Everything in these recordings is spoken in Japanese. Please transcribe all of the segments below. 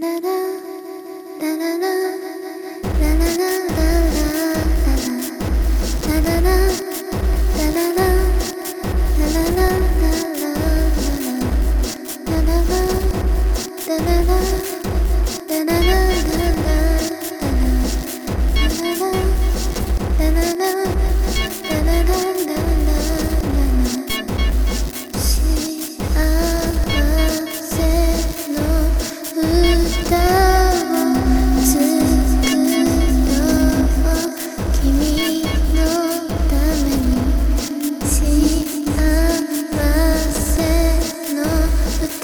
ラララ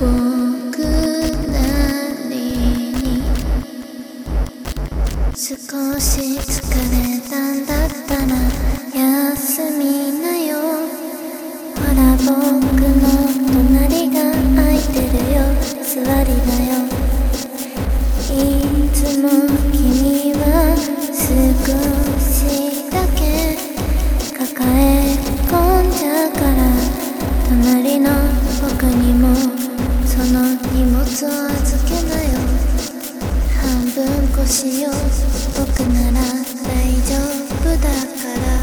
僕なりに少し疲れたんだったら休みなよ。ほら僕のうしよう。僕なら大丈夫だから。